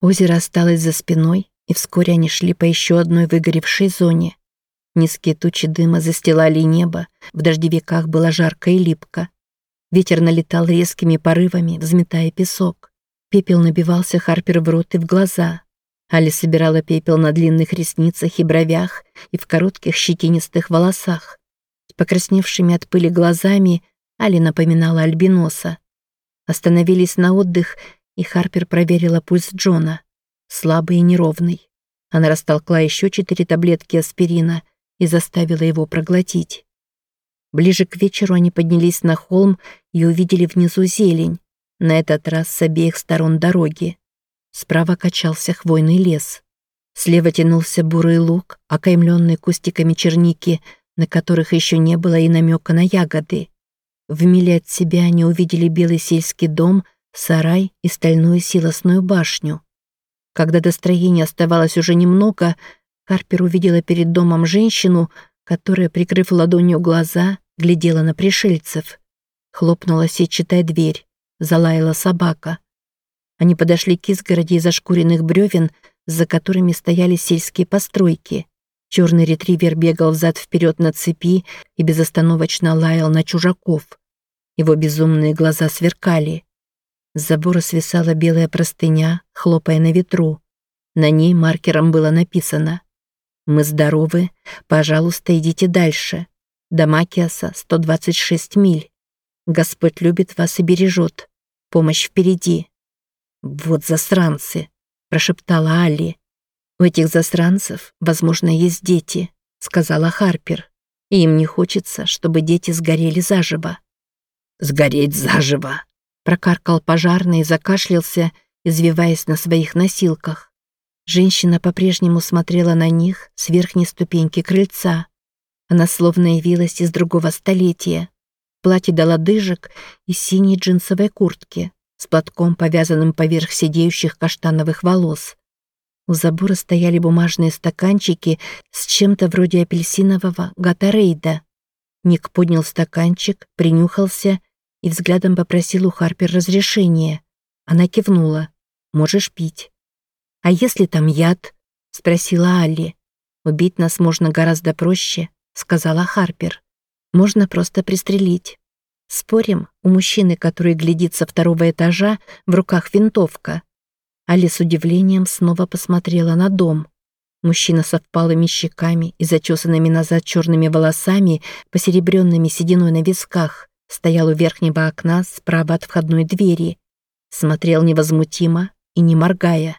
Озеро осталось за спиной, и вскоре они шли по еще одной выгоревшей зоне. Низкие тучи дыма застилали небо, в дождевиках было жарко и липко. Ветер налетал резкими порывами, взметая песок. Пепел набивался Харпер в рот и в глаза. Али собирала пепел на длинных ресницах и бровях и в коротких щетинистых волосах. С покрасневшими от пыли глазами Али напоминала альбиноса. Остановились на отдых, и Харпер проверила пульс Джона. Слабый и неровный. Она растолкла еще четыре таблетки аспирина и заставила его проглотить. Ближе к вечеру они поднялись на холм и увидели внизу зелень, на этот раз с обеих сторон дороги. Справа качался хвойный лес. Слева тянулся бурый луг, окаймленный кустиками черники, на которых еще не было и намека на ягоды. В миле от себя они увидели белый сельский дом, сарай и стальную силосную башню. Когда до строения оставалось уже немного, Карпер увидела перед домом женщину, которая, прикрыв ладонью глаза, глядела на пришельцев. Хлопнула сетчатая дверь, залаяла собака. Они подошли к изгороди из ошкуренных бревен, за которыми стояли сельские постройки. Черный ретривер бегал взад-вперед на цепи и безостановочно лаял на чужаков. Его безумные глаза сверкали. С забора свисала белая простыня, хлопая на ветру. На ней маркером было написано «Мы здоровы, пожалуйста, идите дальше. До Макиаса 126 миль. Господь любит вас и бережет. Помощь впереди». «Вот засранцы», — прошептала Али. «У этих засранцев, возможно, есть дети», — сказала Харпер. «И им не хочется, чтобы дети сгорели заживо». «Сгореть заживо», — прокаркал пожарный и закашлялся, извиваясь на своих носилках. Женщина по-прежнему смотрела на них с верхней ступеньки крыльца. Она словно явилась из другого столетия. Платье до лодыжек и синей джинсовой куртки с платком, повязанным поверх сидеющих каштановых волос. У забора стояли бумажные стаканчики с чем-то вроде апельсинового гатарейда. Ник поднял стаканчик, принюхался и взглядом попросил у Харпер разрешения. Она кивнула. «Можешь пить». «А если там яд?» — спросила Алли. «Убить нас можно гораздо проще», — сказала Харпер. «Можно просто пристрелить». Спорим, у мужчины, который глядит со второго этажа, в руках винтовка. Али с удивлением снова посмотрела на дом. Мужчина со впалыми щеками и зачесанными назад черными волосами, посеребренными сединой на висках, стоял у верхнего окна справа от входной двери. Смотрел невозмутимо и не моргая.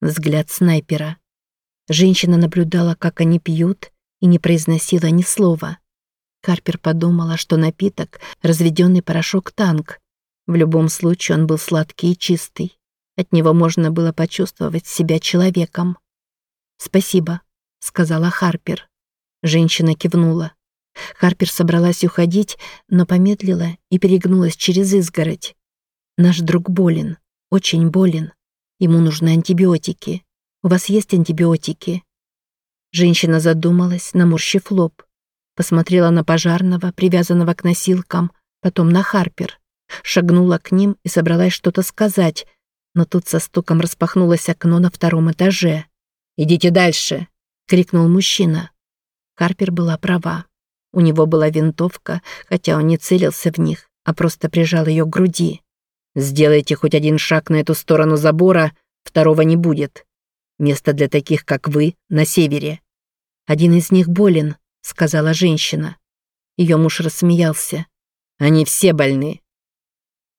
Взгляд снайпера. Женщина наблюдала, как они пьют, и не произносила ни слова. Карпер подумала, что напиток — разведенный порошок-танк. В любом случае он был сладкий и чистый. От него можно было почувствовать себя человеком. «Спасибо», — сказала Харпер. Женщина кивнула. Харпер собралась уходить, но помедлила и перегнулась через изгородь. «Наш друг болен, очень болен. Ему нужны антибиотики. У вас есть антибиотики?» Женщина задумалась, наморщив лоб. Посмотрела на пожарного, привязанного к носилкам, потом на Харпер. Шагнула к ним и собралась что-то сказать, но тут со стуком распахнулось окно на втором этаже. «Идите дальше!» — крикнул мужчина. Харпер была права. У него была винтовка, хотя он не целился в них, а просто прижал ее к груди. «Сделайте хоть один шаг на эту сторону забора, второго не будет. Место для таких, как вы, на севере. Один из них болен, сказала женщина. Ее муж рассмеялся. Они все больны.